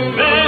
May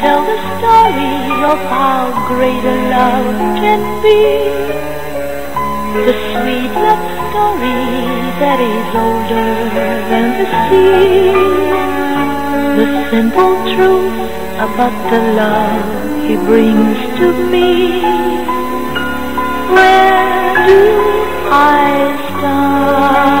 Tell the story of how great a love can be. The sweet love story that is older than the sea. The simple truth about the love he brings to me. Where do I start?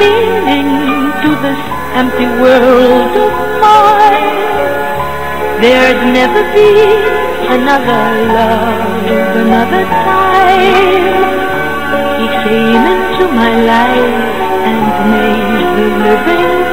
Meaning to this empty world of mine. There'd never be another love, another time. He came into my life and made the living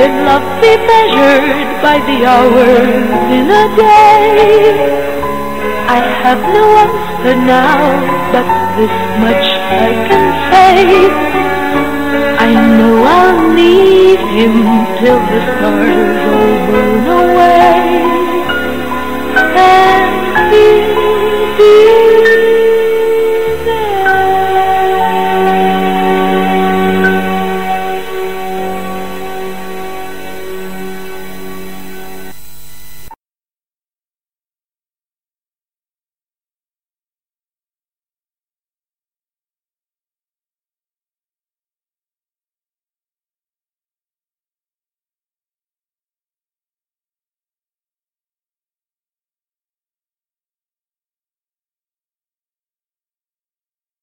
Can love be measured by the hours in a day? I have no answer now, but this much I can say. I know I'll need him till the stars all burn away.